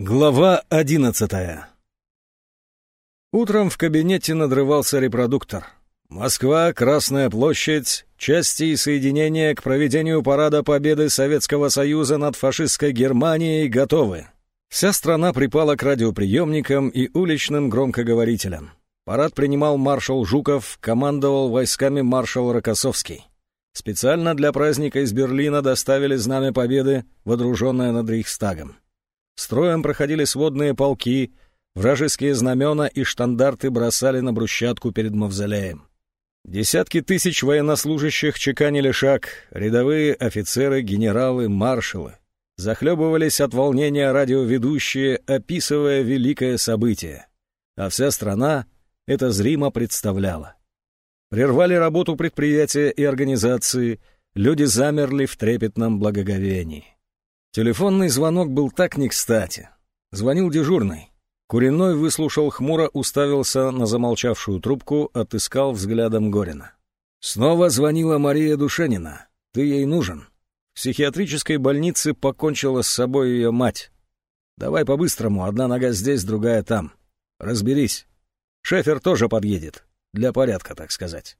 Глава одиннадцатая Утром в кабинете надрывался репродуктор. Москва, Красная площадь, части и соединения к проведению парада победы Советского Союза над фашистской Германией готовы. Вся страна припала к радиоприемникам и уличным громкоговорителям. Парад принимал маршал Жуков, командовал войсками маршал Рокоссовский. Специально для праздника из Берлина доставили знамя победы, водруженное над Рейхстагом. Строем проходили сводные полки, вражеские знамена и штандарты бросали на брусчатку перед мавзолеем. Десятки тысяч военнослужащих чеканили шаг, рядовые офицеры, генералы, маршалы. Захлебывались от волнения радиоведущие, описывая великое событие. А вся страна это зримо представляла. Прервали работу предприятия и организации, люди замерли в трепетном благоговении. Телефонный звонок был так не кстати. Звонил дежурный. Куриной выслушал хмуро, уставился на замолчавшую трубку, отыскал взглядом Горина. Снова звонила Мария Душенина. Ты ей нужен. В психиатрической больнице покончила с собой ее мать. Давай по-быстрому, одна нога здесь, другая там. Разберись. Шефер тоже подъедет. Для порядка, так сказать.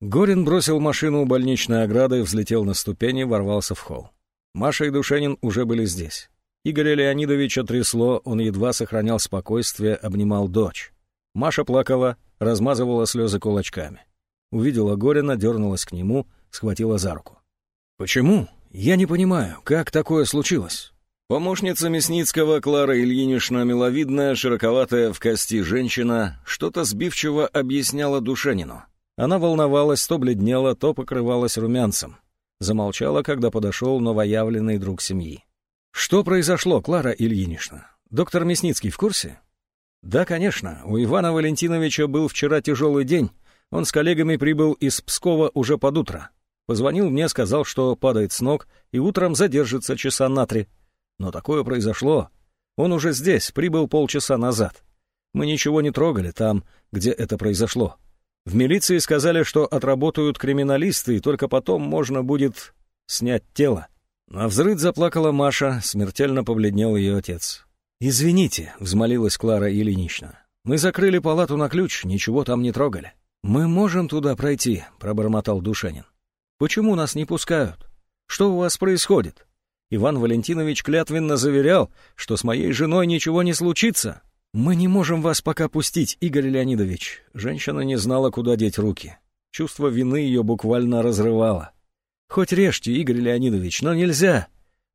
Горин бросил машину у больничной ограды, взлетел на ступени, ворвался в холл. Маша и Душенин уже были здесь. Игоря Леонидовича трясло, он едва сохранял спокойствие, обнимал дочь. Маша плакала, размазывала слезы кулачками. Увидела Горина, дернулась к нему, схватила за руку. «Почему? Я не понимаю, как такое случилось?» Помощница Мясницкого Клара Ильинична, миловидная, широковатая в кости женщина, что-то сбивчиво объясняла Душенину. Она волновалась, то бледнела, то покрывалась румянцем. Замолчала, когда подошел новоявленный друг семьи. «Что произошло, Клара Ильинична? Доктор Мясницкий в курсе?» «Да, конечно. У Ивана Валентиновича был вчера тяжелый день. Он с коллегами прибыл из Пскова уже под утро. Позвонил мне, сказал, что падает с ног и утром задержится часа на три. Но такое произошло. Он уже здесь, прибыл полчаса назад. Мы ничего не трогали там, где это произошло. В милиции сказали, что отработают криминалисты, и только потом можно будет снять тело. На взрыв заплакала Маша, смертельно побледнел ее отец. «Извините», — взмолилась Клара Ильинична. «Мы закрыли палату на ключ, ничего там не трогали». «Мы можем туда пройти», — пробормотал Душанин. «Почему нас не пускают? Что у вас происходит?» Иван Валентинович клятвенно заверял, что с моей женой ничего не случится. «Мы не можем вас пока пустить, Игорь Леонидович». Женщина не знала, куда деть руки. Чувство вины ее буквально разрывало. «Хоть режьте, Игорь Леонидович, но нельзя.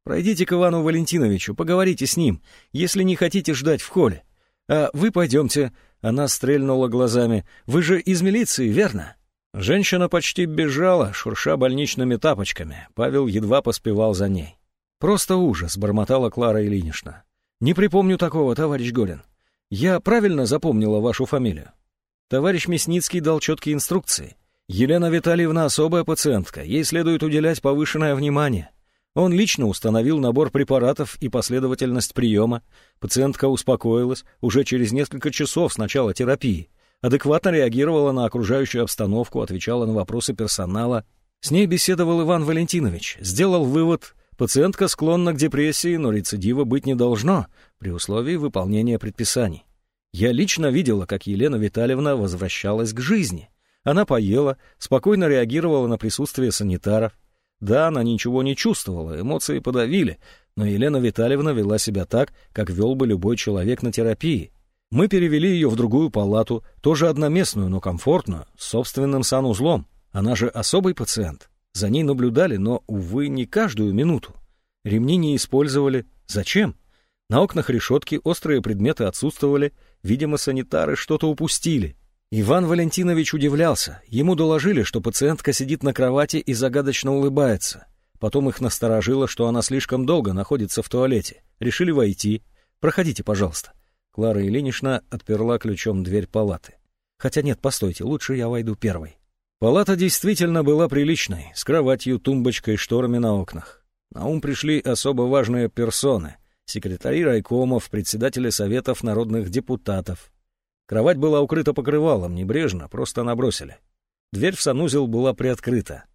Пройдите к Ивану Валентиновичу, поговорите с ним, если не хотите ждать в холле. А вы пойдемте». Она стрельнула глазами. «Вы же из милиции, верно?» Женщина почти бежала, шурша больничными тапочками. Павел едва поспевал за ней. «Просто ужас», — бормотала Клара Ильинична. «Не припомню такого, товарищ Голин. Я правильно запомнила вашу фамилию? Товарищ Мясницкий дал четкие инструкции. Елена Витальевна особая пациентка, ей следует уделять повышенное внимание. Он лично установил набор препаратов и последовательность приема. Пациентка успокоилась уже через несколько часов с начала терапии. Адекватно реагировала на окружающую обстановку, отвечала на вопросы персонала. С ней беседовал Иван Валентинович, сделал вывод, Пациентка склонна к депрессии, но рецидива быть не должно, при условии выполнения предписаний. Я лично видела, как Елена Витальевна возвращалась к жизни. Она поела, спокойно реагировала на присутствие санитаров. Да, она ничего не чувствовала, эмоции подавили, но Елена Витальевна вела себя так, как вел бы любой человек на терапии. Мы перевели ее в другую палату, тоже одноместную, но комфортную, с собственным санузлом. Она же особый пациент. За ней наблюдали, но, увы, не каждую минуту. Ремни не использовали. Зачем? На окнах решетки острые предметы отсутствовали. Видимо, санитары что-то упустили. Иван Валентинович удивлялся. Ему доложили, что пациентка сидит на кровати и загадочно улыбается. Потом их насторожило, что она слишком долго находится в туалете. Решили войти. «Проходите, пожалуйста». Клара Ильинична отперла ключом дверь палаты. «Хотя нет, постойте, лучше я войду первой». Палата действительно была приличной, с кроватью, тумбочкой, шторами на окнах. На ум пришли особо важные персоны — секретари райкомов, председатели советов народных депутатов. Кровать была укрыта покрывалом, небрежно, просто набросили. Дверь в санузел была приоткрыта.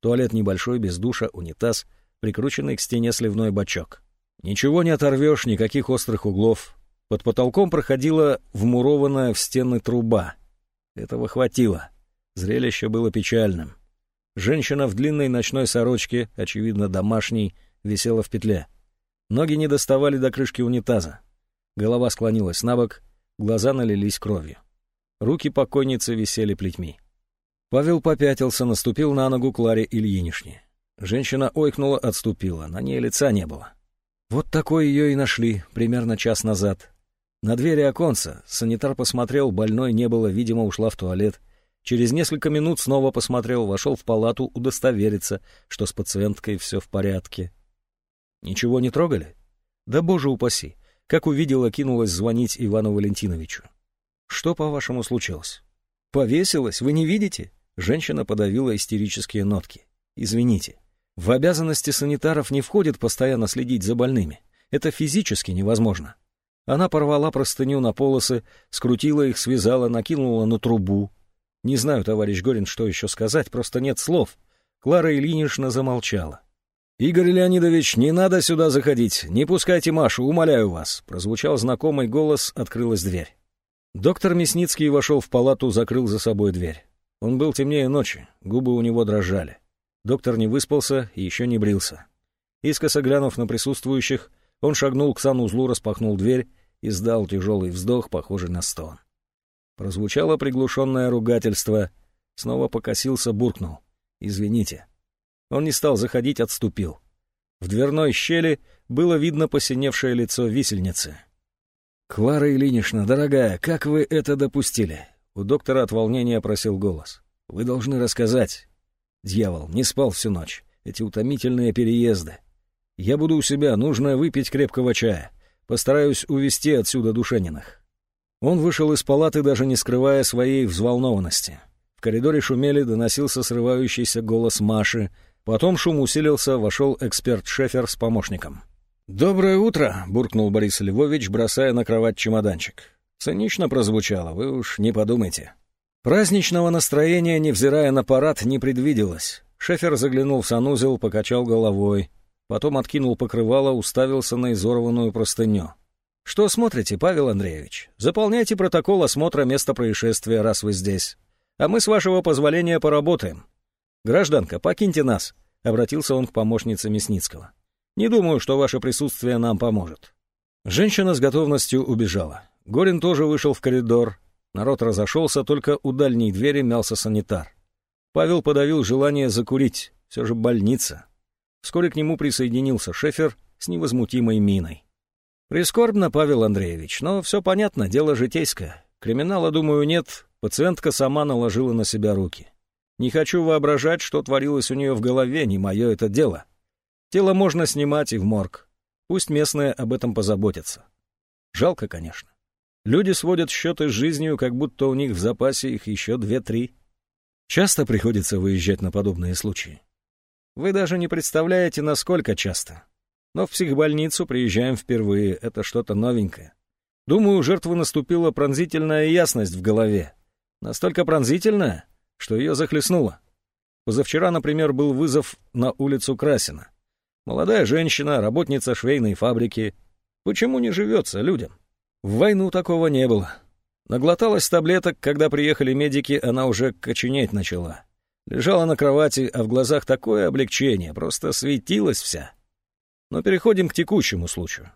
Туалет небольшой, без душа, унитаз, прикрученный к стене сливной бачок. Ничего не оторвешь, никаких острых углов. Под потолком проходила вмурованная в стены труба. Этого хватило. Зрелище было печальным. Женщина в длинной ночной сорочке, очевидно домашней, висела в петле. Ноги не доставали до крышки унитаза. Голова склонилась на бок, глаза налились кровью. Руки покойницы висели плетьми. Павел попятился, наступил на ногу Кларе Ильинишне. Женщина ойкнула, отступила, на ней лица не было. Вот такой ее и нашли, примерно час назад. На двери оконца санитар посмотрел, больной не было, видимо, ушла в туалет. Через несколько минут снова посмотрел, вошел в палату удостовериться, что с пациенткой все в порядке. Ничего не трогали? Да боже упаси! Как увидела, кинулась звонить Ивану Валентиновичу. Что, по-вашему, случилось? Повесилась, вы не видите? Женщина подавила истерические нотки. Извините, в обязанности санитаров не входит постоянно следить за больными. Это физически невозможно. Она порвала простыню на полосы, скрутила их, связала, накинула на трубу. Не знаю, товарищ Горин, что еще сказать, просто нет слов. Клара Ильинична замолчала. «Игорь Леонидович, не надо сюда заходить, не пускайте Машу, умоляю вас», прозвучал знакомый голос, открылась дверь. Доктор Мясницкий вошел в палату, закрыл за собой дверь. Он был темнее ночи, губы у него дрожали. Доктор не выспался и еще не брился. Искоса глянув на присутствующих, он шагнул к санузлу, распахнул дверь и сдал тяжелый вздох, похожий на стон. Прозвучало приглушенное ругательство. Снова покосился, буркнул. «Извините». Он не стал заходить, отступил. В дверной щели было видно посиневшее лицо висельницы. «Клара Ильинична, дорогая, как вы это допустили?» У доктора от волнения просил голос. «Вы должны рассказать. Дьявол, не спал всю ночь. Эти утомительные переезды. Я буду у себя, нужно выпить крепкого чая. Постараюсь увести отсюда Душениных». Он вышел из палаты, даже не скрывая своей взволнованности. В коридоре шумели, доносился срывающийся голос Маши. Потом шум усилился, вошел эксперт Шефер с помощником. «Доброе утро!» — буркнул Борис Львович, бросая на кровать чемоданчик. Цинично прозвучало, вы уж не подумайте. Праздничного настроения, невзирая на парад, не предвиделось. Шефер заглянул в санузел, покачал головой. Потом откинул покрывало, уставился на изорванную простыню. «Что смотрите, Павел Андреевич? Заполняйте протокол осмотра места происшествия, раз вы здесь. А мы, с вашего позволения, поработаем. Гражданка, покиньте нас», — обратился он к помощнице Мясницкого. «Не думаю, что ваше присутствие нам поможет». Женщина с готовностью убежала. Горин тоже вышел в коридор. Народ разошелся, только у дальней двери мялся санитар. Павел подавил желание закурить, все же больница. Вскоре к нему присоединился Шефер с невозмутимой миной. Прискорбно, Павел Андреевич, но все понятно, дело житейское. Криминала, думаю, нет, пациентка сама наложила на себя руки. Не хочу воображать, что творилось у нее в голове, не мое это дело. Тело можно снимать и в морг. Пусть местные об этом позаботятся. Жалко, конечно. Люди сводят счеты с жизнью, как будто у них в запасе их еще две-три. Часто приходится выезжать на подобные случаи. Вы даже не представляете, насколько часто. Но в психбольницу приезжаем впервые, это что-то новенькое. Думаю, у жертвы наступила пронзительная ясность в голове. Настолько пронзительная, что ее захлестнуло. Позавчера, например, был вызов на улицу Красина. Молодая женщина, работница швейной фабрики. Почему не живется людям? В войну такого не было. Наглоталась таблеток, когда приехали медики, она уже коченеть начала. Лежала на кровати, а в глазах такое облегчение, просто светилась вся. Но переходим к текущему случаю.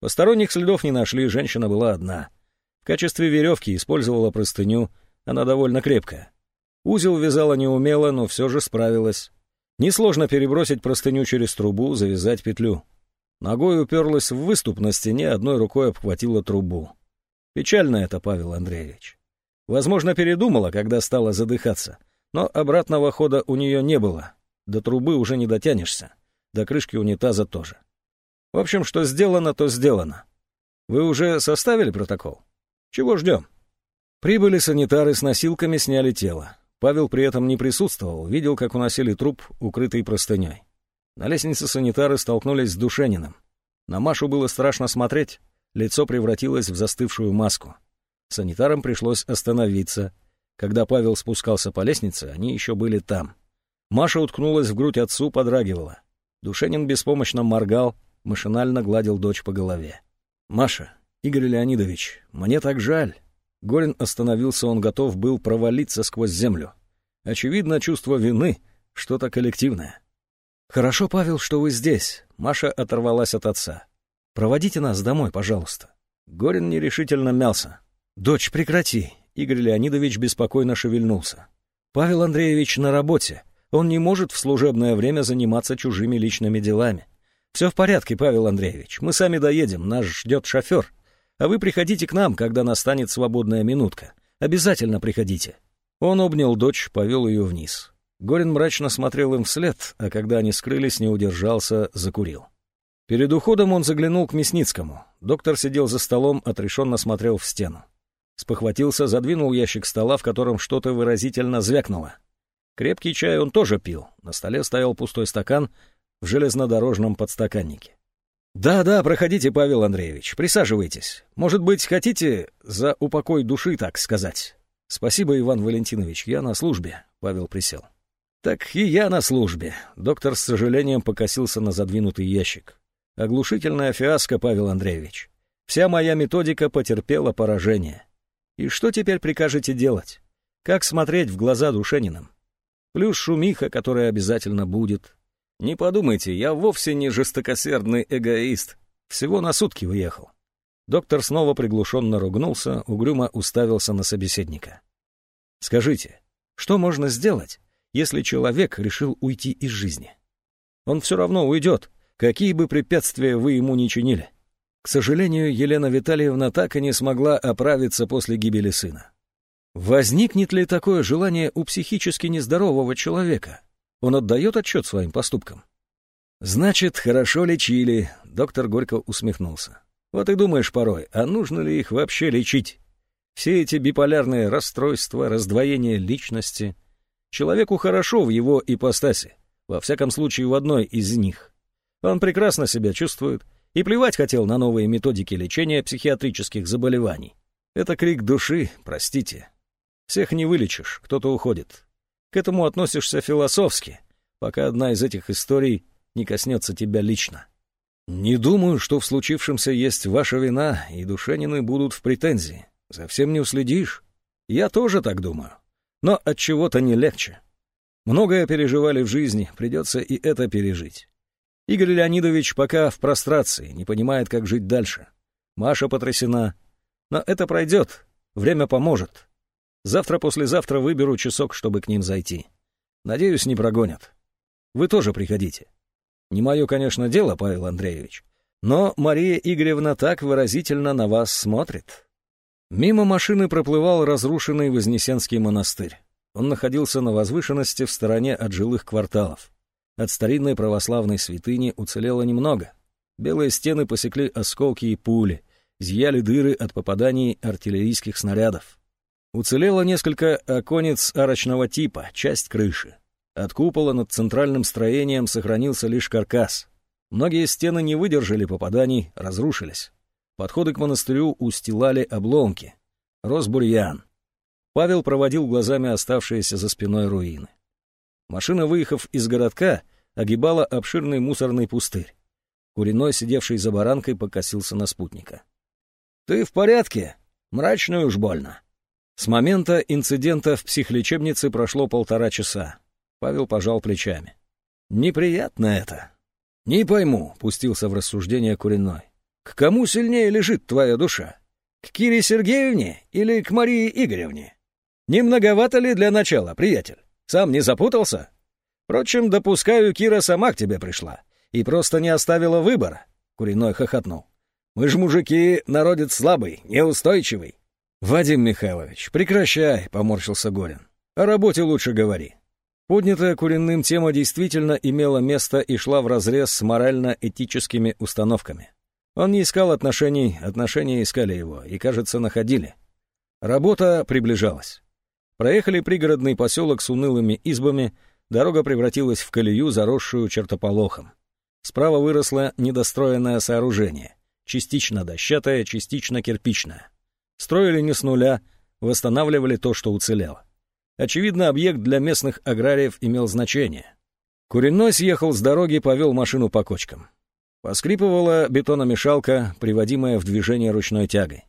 Посторонних следов не нашли, женщина была одна. В качестве веревки использовала простыню, она довольно крепкая. Узел вязала неумело, но все же справилась. Несложно перебросить простыню через трубу, завязать петлю. Ногой уперлась в выступ на стене, одной рукой обхватила трубу. Печально это, Павел Андреевич. Возможно, передумала, когда стала задыхаться, но обратного хода у нее не было. До трубы уже не дотянешься, до крышки унитаза тоже. В общем, что сделано, то сделано. Вы уже составили протокол? Чего ждем? Прибыли санитары с носилками, сняли тело. Павел при этом не присутствовал, видел, как уносили труп, укрытый простыней. На лестнице санитары столкнулись с Душениным. На Машу было страшно смотреть, лицо превратилось в застывшую маску. Санитарам пришлось остановиться. Когда Павел спускался по лестнице, они еще были там. Маша уткнулась в грудь отцу, подрагивала. Душенин беспомощно моргал, машинально гладил дочь по голове. «Маша, Игорь Леонидович, мне так жаль». Горин остановился, он готов был провалиться сквозь землю. Очевидно, чувство вины — что-то коллективное. «Хорошо, Павел, что вы здесь», — Маша оторвалась от отца. «Проводите нас домой, пожалуйста». Горин нерешительно мялся. «Дочь, прекрати!» Игорь Леонидович беспокойно шевельнулся. «Павел Андреевич на работе. Он не может в служебное время заниматься чужими личными делами. Все в порядке, Павел Андреевич. Мы сами доедем, нас ждет шофер. А вы приходите к нам, когда настанет свободная минутка. Обязательно приходите». Он обнял дочь, повел ее вниз. Горин мрачно смотрел им вслед, а когда они скрылись, не удержался, закурил. Перед уходом он заглянул к Мясницкому. Доктор сидел за столом, отрешенно смотрел в стену. Спохватился, задвинул ящик стола, в котором что-то выразительно звякнуло. Крепкий чай он тоже пил. На столе стоял пустой стакан в железнодорожном подстаканнике. «Да-да, проходите, Павел Андреевич, присаживайтесь. Может быть, хотите за упокой души, так сказать?» «Спасибо, Иван Валентинович, я на службе», — Павел присел. «Так и я на службе», — доктор с сожалением покосился на задвинутый ящик. «Оглушительная фиаско, Павел Андреевич. Вся моя методика потерпела поражение. И что теперь прикажете делать? Как смотреть в глаза Душениным? Плюс шумиха, которая обязательно будет. Не подумайте, я вовсе не жестокосердный эгоист. Всего на сутки уехал. Доктор снова приглушенно ругнулся, угрюмо уставился на собеседника. «Скажите, что можно сделать, если человек решил уйти из жизни? Он все равно уйдет, какие бы препятствия вы ему ни чинили. К сожалению, Елена Витальевна так и не смогла оправиться после гибели сына. Возникнет ли такое желание у психически нездорового человека? Он отдает отчет своим поступкам? Значит, хорошо лечили, доктор горько усмехнулся. Вот и думаешь порой, а нужно ли их вообще лечить? Все эти биполярные расстройства, раздвоение личности. Человеку хорошо в его ипостаси, во всяком случае в одной из них. Он прекрасно себя чувствует, и плевать хотел на новые методики лечения психиатрических заболеваний. Это крик души, простите. Всех не вылечишь, кто-то уходит. К этому относишься философски, пока одна из этих историй не коснется тебя лично. Не думаю, что в случившемся есть ваша вина, и душенины будут в претензии. Совсем не уследишь. Я тоже так думаю. Но от чего-то не легче. Многое переживали в жизни, придется и это пережить. Игорь Леонидович пока в прострации, не понимает, как жить дальше. Маша потрясена. Но это пройдет, время поможет. Завтра-послезавтра выберу часок, чтобы к ним зайти. Надеюсь, не прогонят. Вы тоже приходите. Не мое, конечно, дело, Павел Андреевич, но Мария Игоревна так выразительно на вас смотрит. Мимо машины проплывал разрушенный Вознесенский монастырь. Он находился на возвышенности в стороне от жилых кварталов. От старинной православной святыни уцелело немного. Белые стены посекли осколки и пули, зияли дыры от попаданий артиллерийских снарядов. Уцелело несколько оконец арочного типа, часть крыши. От купола над центральным строением сохранился лишь каркас. Многие стены не выдержали попаданий, разрушились. Подходы к монастырю устилали обломки. Рос бурьян. Павел проводил глазами оставшиеся за спиной руины. Машина, выехав из городка, огибала обширный мусорный пустырь. Куриной, сидевший за баранкой, покосился на спутника. «Ты в порядке? Мрачно уж больно». С момента инцидента в психлечебнице прошло полтора часа. Павел пожал плечами. «Неприятно это». «Не пойму», — пустился в рассуждение Куриной. «К кому сильнее лежит твоя душа? К Кире Сергеевне или к Марии Игоревне? Не многовато ли для начала, приятель?» Сам не запутался? Впрочем, допускаю, Кира сама к тебе пришла и просто не оставила выбора. Куриной хохотнул. Мы ж мужики, народец слабый, неустойчивый. Вадим Михайлович, прекращай, поморщился Горин. О работе лучше говори. Поднятая куриным тема действительно имела место и шла вразрез с морально-этическими установками. Он не искал отношений, отношения искали его, и, кажется, находили. Работа приближалась. Проехали пригородный поселок с унылыми избами, дорога превратилась в колею, заросшую чертополохом. Справа выросло недостроенное сооружение, частично дощатое, частично кирпичное. Строили не с нуля, восстанавливали то, что уцелело. Очевидно, объект для местных аграриев имел значение. Куриной съехал с дороги, повел машину по кочкам. Поскрипывала бетономешалка, приводимая в движение ручной тягой.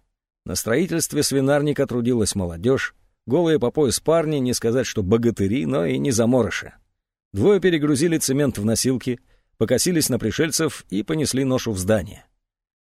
На строительстве свинарника трудилась молодежь, голые по пояс парни, не сказать, что богатыри, но и не заморыши. Двое перегрузили цемент в носилки, покосились на пришельцев и понесли ношу в здание.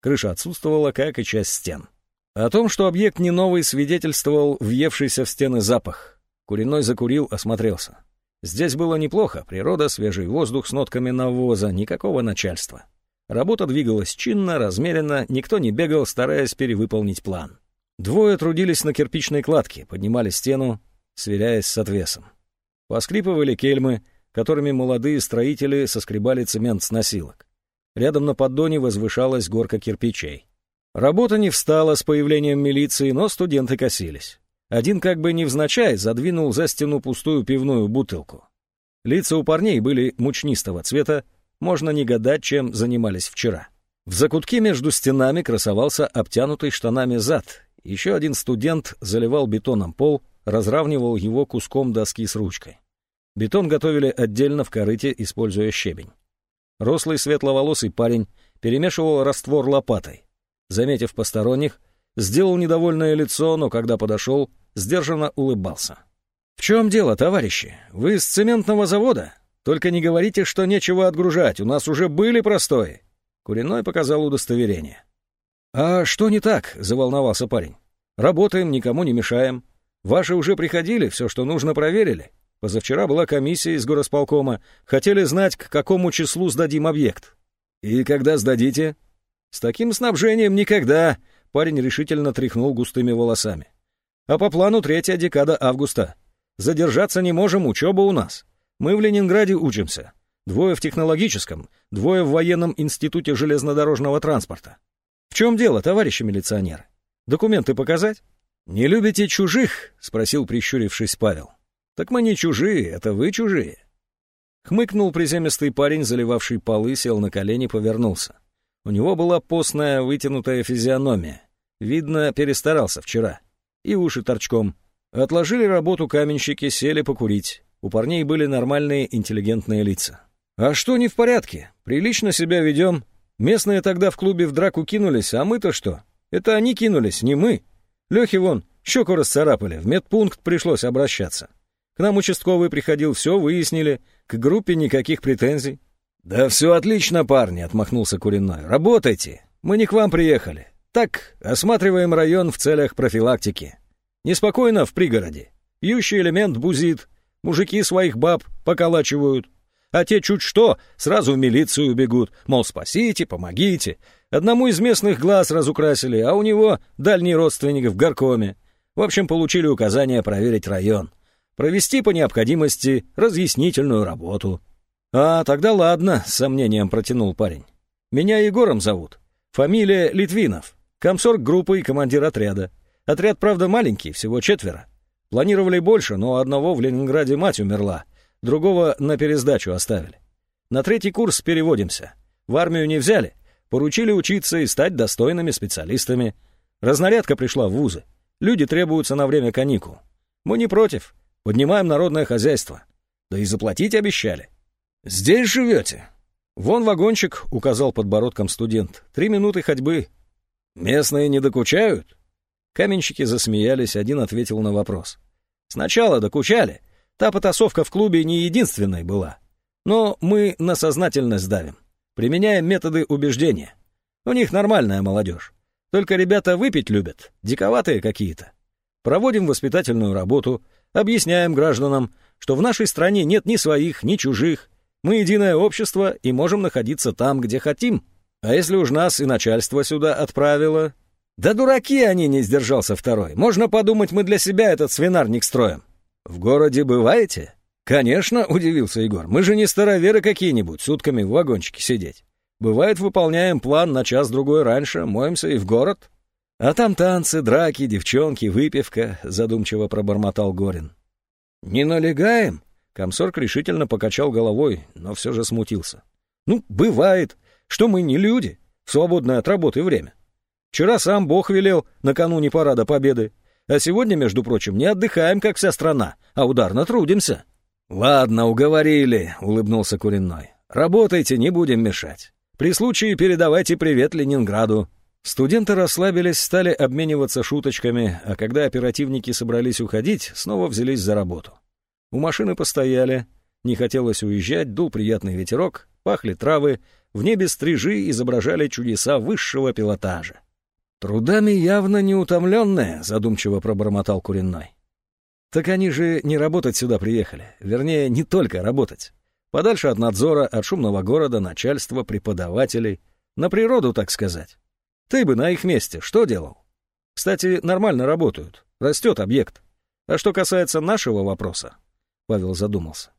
Крыша отсутствовала, как и часть стен. О том, что объект не новый, свидетельствовал въевшийся в стены запах. Куриной закурил, осмотрелся. Здесь было неплохо, природа, свежий воздух с нотками навоза, никакого начальства. Работа двигалась чинно, размеренно, никто не бегал, стараясь перевыполнить план. Двое трудились на кирпичной кладке, поднимали стену, сверяясь с отвесом. Поскрипывали кельмы, которыми молодые строители соскребали цемент с носилок. Рядом на поддоне возвышалась горка кирпичей. Работа не встала с появлением милиции, но студенты косились. Один как бы невзначай задвинул за стену пустую пивную бутылку. Лица у парней были мучнистого цвета, можно не гадать, чем занимались вчера. В закутке между стенами красовался обтянутый штанами зад. Еще один студент заливал бетоном пол, разравнивал его куском доски с ручкой. Бетон готовили отдельно в корыте, используя щебень. Рослый светловолосый парень перемешивал раствор лопатой. Заметив посторонних, сделал недовольное лицо, но когда подошел, сдержанно улыбался. «В чем дело, товарищи? Вы с цементного завода? Только не говорите, что нечего отгружать, у нас уже были простои». Куриной показал удостоверение. «А что не так?» — заволновался парень. «Работаем, никому не мешаем. Ваши уже приходили, все, что нужно, проверили. Позавчера была комиссия из горосполкома. Хотели знать, к какому числу сдадим объект». «И когда сдадите?» «С таким снабжением никогда», — парень решительно тряхнул густыми волосами. «А по плану третья декада августа. Задержаться не можем, учеба у нас. Мы в Ленинграде учимся. Двое в технологическом, двое в военном институте железнодорожного транспорта. В чем дело, товарищи милиционеры? Документы показать? Не любите чужих? Спросил, прищурившись Павел. Так мы не чужие, это вы чужие. Хмыкнул приземистый парень, заливавший полы, сел на колени, повернулся. У него была постная, вытянутая физиономия. Видно, перестарался вчера. И уши торчком. Отложили работу каменщики, сели покурить. У парней были нормальные интеллигентные лица. «А что не в порядке? Прилично себя ведем. Местные тогда в клубе в драку кинулись, а мы-то что? Это они кинулись, не мы. Лехе вон, щеку расцарапали, в медпункт пришлось обращаться. К нам участковый приходил, все выяснили, к группе никаких претензий». «Да все отлично, парни», — отмахнулся Куриной. «Работайте, мы не к вам приехали. Так, осматриваем район в целях профилактики. Неспокойно в пригороде. Пьющий элемент бузит, Мужики своих баб поколачивают. А те чуть что, сразу в милицию бегут, мол, спасите, помогите. Одному из местных глаз разукрасили, а у него дальний родственник в горкоме. В общем, получили указание проверить район. Провести по необходимости разъяснительную работу. «А, тогда ладно», — с сомнением протянул парень. «Меня Егором зовут. Фамилия Литвинов. Комсорг группы и командир отряда. Отряд, правда, маленький, всего четверо. Планировали больше, но одного в Ленинграде мать умерла, другого на пересдачу оставили. На третий курс переводимся. В армию не взяли, поручили учиться и стать достойными специалистами. Разнарядка пришла в вузы. Люди требуются на время каникул. Мы не против. Поднимаем народное хозяйство. Да и заплатить обещали. Здесь живете? Вон вагончик, указал подбородком студент. Три минуты ходьбы. Местные не докучают? Каменщики засмеялись, один ответил на вопрос. «Сначала докучали. Та потасовка в клубе не единственной была. Но мы на сознательность давим. Применяем методы убеждения. У них нормальная молодежь. Только ребята выпить любят, диковатые какие-то. Проводим воспитательную работу, объясняем гражданам, что в нашей стране нет ни своих, ни чужих. Мы единое общество и можем находиться там, где хотим. А если уж нас и начальство сюда отправило, «Да дураки они!» — не сдержался второй. «Можно подумать, мы для себя этот свинарник строим». «В городе бываете?» «Конечно», — удивился Егор. «Мы же не староверы какие-нибудь, сутками в вагончике сидеть. Бывает, выполняем план на час-другой раньше, моемся и в город». «А там танцы, драки, девчонки, выпивка», — задумчиво пробормотал Горин. «Не налегаем?» — комсорг решительно покачал головой, но все же смутился. «Ну, бывает, что мы не люди, свободное от работы время. Вчера сам Бог велел накануне парада Победы. А сегодня, между прочим, не отдыхаем, как вся страна, а ударно трудимся». «Ладно, уговорили», — улыбнулся Куриной. «Работайте, не будем мешать. При случае передавайте привет Ленинграду». Студенты расслабились, стали обмениваться шуточками, а когда оперативники собрались уходить, снова взялись за работу. У машины постояли, не хотелось уезжать, дул приятный ветерок, пахли травы, в небе стрижи изображали чудеса высшего пилотажа. «Трудами явно неутомленные», — задумчиво пробормотал Куренной. «Так они же не работать сюда приехали. Вернее, не только работать. Подальше от надзора, от шумного города, начальства, преподавателей. На природу, так сказать. Ты бы на их месте что делал? Кстати, нормально работают. Растет объект. А что касается нашего вопроса, Павел задумался.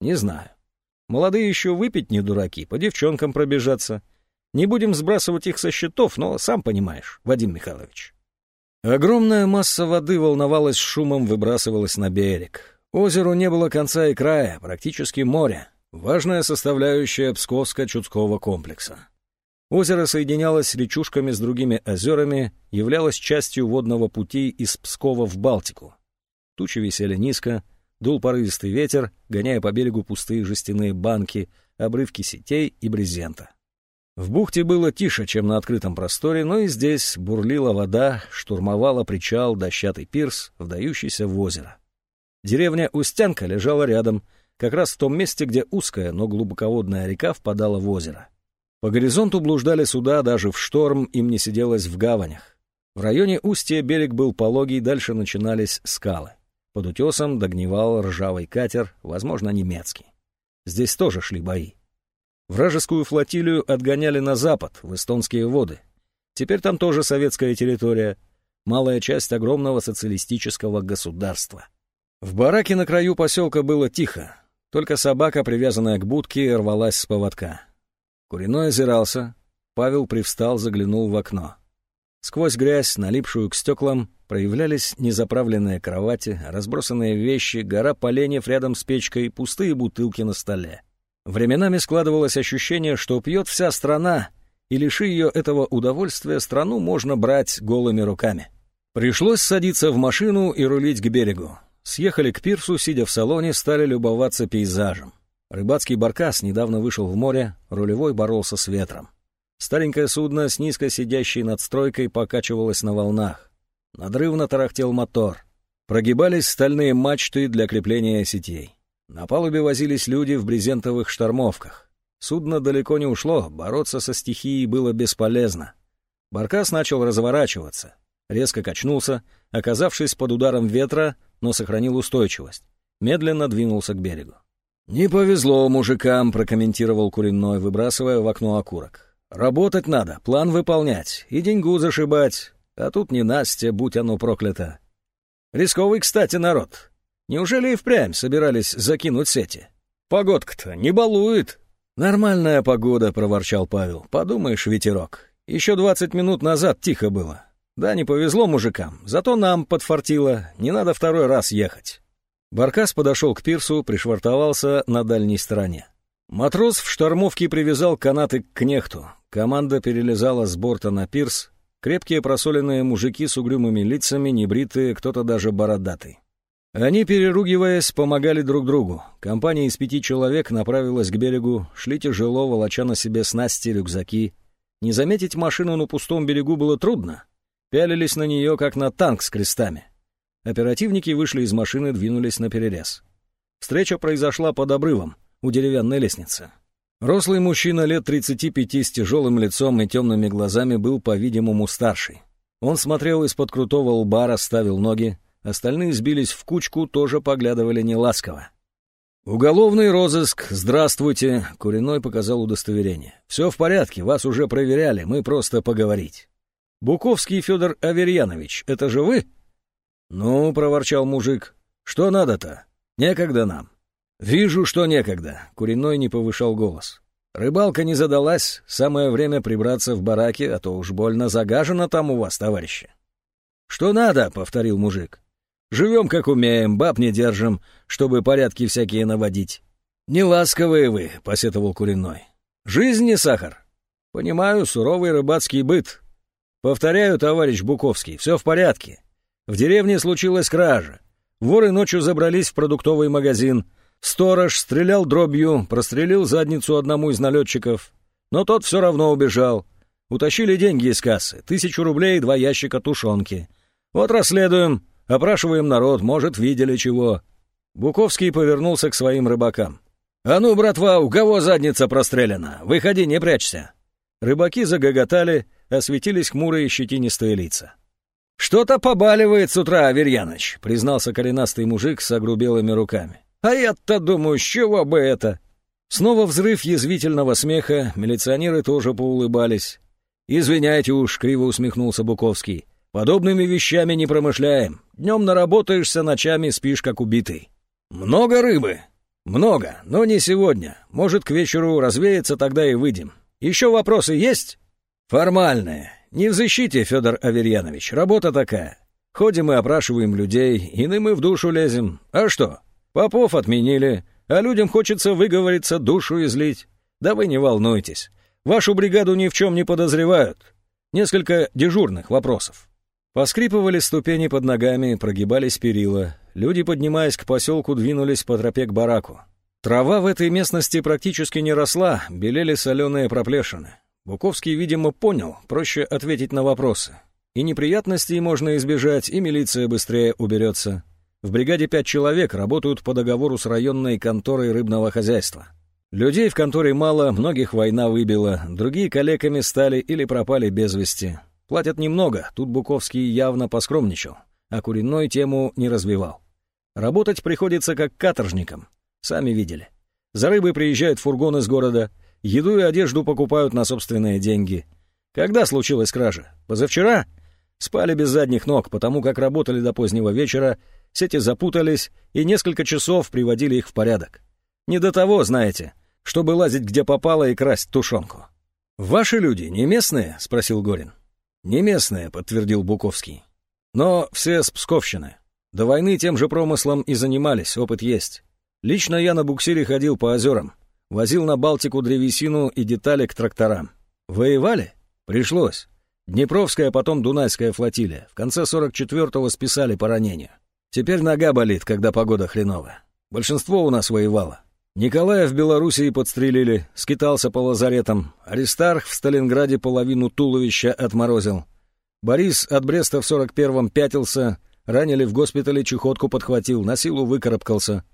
Не знаю. Молодые еще выпить не дураки, по девчонкам пробежаться. Не будем сбрасывать их со счетов, но сам понимаешь, Вадим Михайлович. Огромная масса воды волновалась шумом, выбрасывалась на берег. Озеру не было конца и края, практически море. Важная составляющая Псковско-Чудского комплекса. Озеро соединялось речушками с другими озерами, являлось частью водного пути из Пскова в Балтику. Тучи висели низко, дул порывистый ветер, гоняя по берегу пустые жестяные банки, обрывки сетей и брезента. В бухте было тише, чем на открытом просторе, но и здесь бурлила вода, штурмовала причал, дощатый пирс, вдающийся в озеро. Деревня Устянка лежала рядом, как раз в том месте, где узкая, но глубоководная река впадала в озеро. По горизонту блуждали суда, даже в шторм им не сиделось в гаванях. В районе устья берег был пологий, дальше начинались скалы. Под утесом догнивал ржавый катер, возможно, немецкий. Здесь тоже шли бои. Вражескую флотилию отгоняли на запад, в эстонские воды. Теперь там тоже советская территория, малая часть огромного социалистического государства. В бараке на краю поселка было тихо, только собака, привязанная к будке, рвалась с поводка. Куриной озирался, Павел привстал, заглянул в окно. Сквозь грязь, налипшую к стеклам, проявлялись незаправленные кровати, разбросанные вещи, гора поленьев рядом с печкой, пустые бутылки на столе. Временами складывалось ощущение, что пьет вся страна, и лиши ее этого удовольствия, страну можно брать голыми руками. Пришлось садиться в машину и рулить к берегу. Съехали к пирсу, сидя в салоне, стали любоваться пейзажем. Рыбацкий баркас недавно вышел в море, рулевой боролся с ветром. Старенькое судно с низко сидящей надстройкой покачивалось на волнах. Надрывно тарахтел мотор. Прогибались стальные мачты для крепления сетей. На палубе возились люди в брезентовых штормовках. Судно далеко не ушло, бороться со стихией было бесполезно. Баркас начал разворачиваться. Резко качнулся, оказавшись под ударом ветра, но сохранил устойчивость. Медленно двинулся к берегу. «Не повезло мужикам», — прокомментировал Куриной, выбрасывая в окно окурок. «Работать надо, план выполнять и деньгу зашибать. А тут не Настя, будь оно проклято. Рисковый, кстати, народ. Неужели и впрямь собирались закинуть сети? Погодка-то не балует. Нормальная погода, проворчал Павел. Подумаешь, ветерок. Еще двадцать минут назад тихо было. Да, не повезло мужикам, зато нам подфартило, не надо второй раз ехать. Баркас подошел к пирсу, пришвартовался на дальней стороне. Матрос в штормовке привязал канаты к кнехту. Команда перелезала с борта на пирс. Крепкие просоленные мужики с угрюмыми лицами, небритые, кто-то даже бородатый. Они, переругиваясь, помогали друг другу. Компания из пяти человек направилась к берегу, шли тяжело, волоча на себе снасти, рюкзаки. Не заметить машину на пустом берегу было трудно. Пялились на нее, как на танк с крестами. Оперативники вышли из машины, двинулись на перерез. Встреча произошла под обрывом, у деревянной лестницы. Рослый мужчина лет 35 с тяжелым лицом и темными глазами был, по-видимому, старший. Он смотрел из-под крутого лба, расставил ноги, Остальные сбились в кучку, тоже поглядывали неласково. «Уголовный розыск, здравствуйте!» — Куриной показал удостоверение. «Все в порядке, вас уже проверяли, мы просто поговорить». «Буковский Федор Аверьянович, это же вы?» «Ну», — проворчал мужик, — «что надо-то? Некогда нам». «Вижу, что некогда», — Куриной не повышал голос. «Рыбалка не задалась, самое время прибраться в бараке, а то уж больно загажено там у вас, товарищи». «Что надо?» — повторил мужик. Живем, как умеем, баб не держим, чтобы порядки всякие наводить. Не ласковые вы, — посетовал Куриной. Жизнь не сахар. Понимаю, суровый рыбацкий быт. Повторяю, товарищ Буковский, все в порядке. В деревне случилась кража. Воры ночью забрались в продуктовый магазин. Сторож стрелял дробью, прострелил задницу одному из налетчиков. но тот все равно убежал. Утащили деньги из кассы, тысячу рублей и два ящика тушенки. Вот расследуем, опрашиваем народ, может, видели чего». Буковский повернулся к своим рыбакам. «А ну, братва, у кого задница прострелена? Выходи, не прячься!» Рыбаки загоготали, осветились хмурые щетинистые лица. «Что-то побаливает с утра, Аверьяныч», — признался коренастый мужик с огрубелыми руками. «А я-то думаю, с чего бы это?» Снова взрыв язвительного смеха, милиционеры тоже поулыбались. «Извиняйте уж», — криво усмехнулся Буковский. «Подобными вещами не промышляем. Днем наработаешься, ночами спишь, как убитый». «Много рыбы?» «Много, но не сегодня. Может, к вечеру развеется, тогда и выйдем. Еще вопросы есть?» «Формальные. Не в защите, Федор Аверьянович. Работа такая. Ходим и опрашиваем людей, иным мы в душу лезем. А что? Попов отменили, а людям хочется выговориться, душу излить. Да вы не волнуйтесь. Вашу бригаду ни в чем не подозревают. Несколько дежурных вопросов». Поскрипывали ступени под ногами, прогибались перила. Люди, поднимаясь к поселку, двинулись по тропе к бараку. Трава в этой местности практически не росла, белели соленые проплешины. Буковский, видимо, понял, проще ответить на вопросы. И неприятностей можно избежать, и милиция быстрее уберется. В бригаде пять человек работают по договору с районной конторой рыбного хозяйства. Людей в конторе мало, многих война выбила, другие коллегами стали или пропали без вести. Платят немного, тут Буковский явно поскромничал, а куриной тему не развивал. Работать приходится как каторжникам, сами видели. За рыбой приезжают фургоны с города, еду и одежду покупают на собственные деньги. Когда случилась кража? Позавчера? Спали без задних ног, потому как работали до позднего вечера, сети запутались и несколько часов приводили их в порядок. Не до того, знаете, чтобы лазить где попало и красть тушенку. «Ваши люди не местные?» — спросил Горин. «Не местные», — подтвердил Буковский. «Но все с Псковщины. До войны тем же промыслом и занимались, опыт есть. Лично я на буксире ходил по озерам, возил на Балтику древесину и детали к тракторам. Воевали? Пришлось. Днепровская, потом Дунайская флотилия. В конце 44-го списали по ранению. Теперь нога болит, когда погода хреновая. Большинство у нас воевало. Николая в Белоруссии подстрелили, скитался по лазаретам. Аристарх в Сталинграде половину туловища отморозил. Борис от Бреста в 41-м пятился, ранили в госпитале, чехотку подхватил, на силу выкарабкался.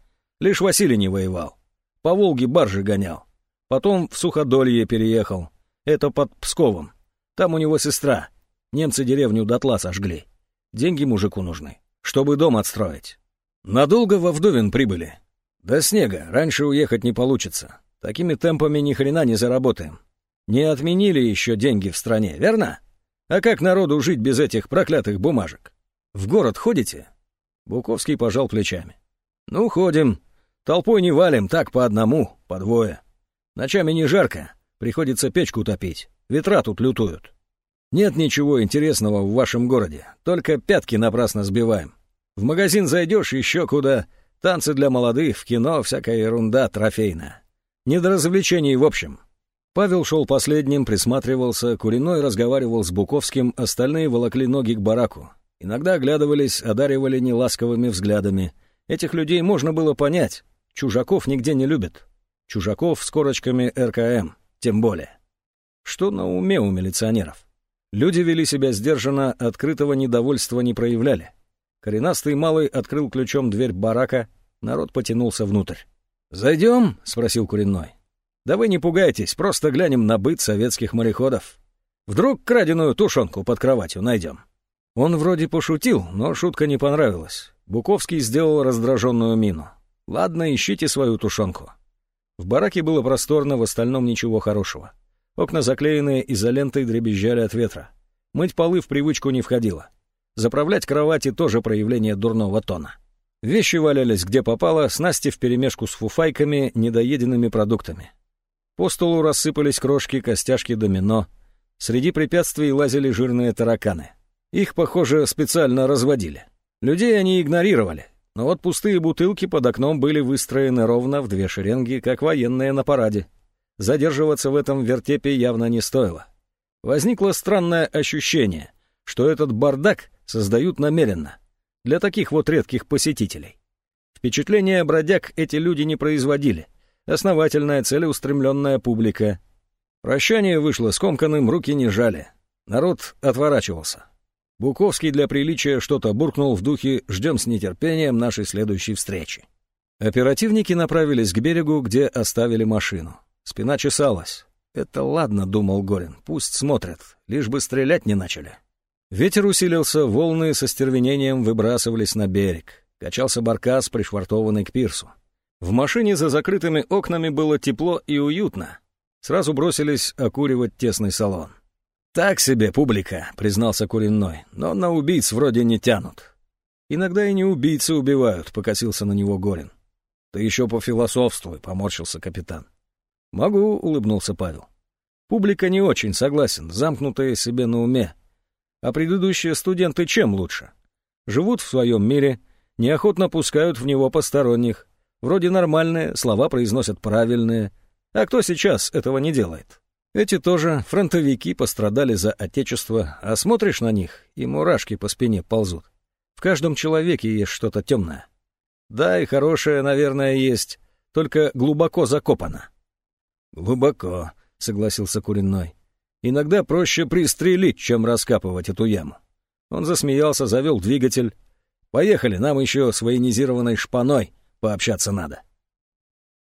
Лишь Василий не воевал. По Волге баржи гонял. Потом в Суходолье переехал. Это под Псковом. Там у него сестра. Немцы деревню дотла сожгли. Деньги мужику нужны, чтобы дом отстроить. Надолго во Вдовин прибыли. «До снега. Раньше уехать не получится. Такими темпами ни хрена не заработаем. Не отменили еще деньги в стране, верно? А как народу жить без этих проклятых бумажек? В город ходите?» Буковский пожал плечами. «Ну, ходим. Толпой не валим, так по одному, по двое. Ночами не жарко, приходится печку топить. Ветра тут лютуют. Нет ничего интересного в вашем городе, только пятки напрасно сбиваем. В магазин зайдешь еще куда, Танцы для молодых, в кино, всякая ерунда трофейная. Не до развлечений в общем. Павел шел последним, присматривался, Куриной разговаривал с Буковским, остальные волокли ноги к бараку. Иногда оглядывались, одаривали неласковыми взглядами. Этих людей можно было понять. Чужаков нигде не любят. Чужаков с корочками РКМ, тем более. Что на уме у милиционеров? Люди вели себя сдержанно, открытого недовольства не проявляли. Коренастый малый открыл ключом дверь барака, народ потянулся внутрь. «Зайдем?» — спросил Куриной. «Да вы не пугайтесь, просто глянем на быт советских мореходов. Вдруг краденую тушенку под кроватью найдем». Он вроде пошутил, но шутка не понравилась. Буковский сделал раздраженную мину. «Ладно, ищите свою тушенку». В бараке было просторно, в остальном ничего хорошего. Окна заклеенные изолентой дребезжали от ветра. Мыть полы в привычку не входило. Заправлять кровати тоже проявление дурного тона. Вещи валялись где попало, снасти вперемешку с фуфайками, недоеденными продуктами. По столу рассыпались крошки, костяшки домино. Среди препятствий лазили жирные тараканы. Их, похоже, специально разводили. Людей они игнорировали, но вот пустые бутылки под окном были выстроены ровно в две шеренги, как военные на параде. Задерживаться в этом вертепе явно не стоило. Возникло странное ощущение, что этот бардак создают намеренно, для таких вот редких посетителей. Впечатление бродяг эти люди не производили. Основательная, целеустремленная публика. Прощание вышло скомканным, руки не жали. Народ отворачивался. Буковский для приличия что-то буркнул в духе «Ждем с нетерпением нашей следующей встречи». Оперативники направились к берегу, где оставили машину. Спина чесалась. «Это ладно», — думал Горин, — «пусть смотрят, лишь бы стрелять не начали». Ветер усилился, волны со стервенением выбрасывались на берег. Качался баркас, пришвартованный к пирсу. В машине за закрытыми окнами было тепло и уютно. Сразу бросились окуривать тесный салон. «Так себе публика», — признался Куренной, — «но на убийц вроде не тянут». «Иногда и не убийцы убивают», — покосился на него Горин. «Ты еще пофилософствуй», — поморщился капитан. «Могу», — улыбнулся Павел. «Публика не очень согласен, замкнутая себе на уме. А предыдущие студенты чем лучше? Живут в своем мире, неохотно пускают в него посторонних. Вроде нормальные, слова произносят правильные. А кто сейчас этого не делает? Эти тоже фронтовики пострадали за отечество, а смотришь на них, и мурашки по спине ползут. В каждом человеке есть что-то темное. Да, и хорошее, наверное, есть, только глубоко закопано. «Глубоко», — согласился Куриной. «Иногда проще пристрелить, чем раскапывать эту яму». Он засмеялся, завел двигатель. «Поехали, нам еще с военизированной шпаной пообщаться надо».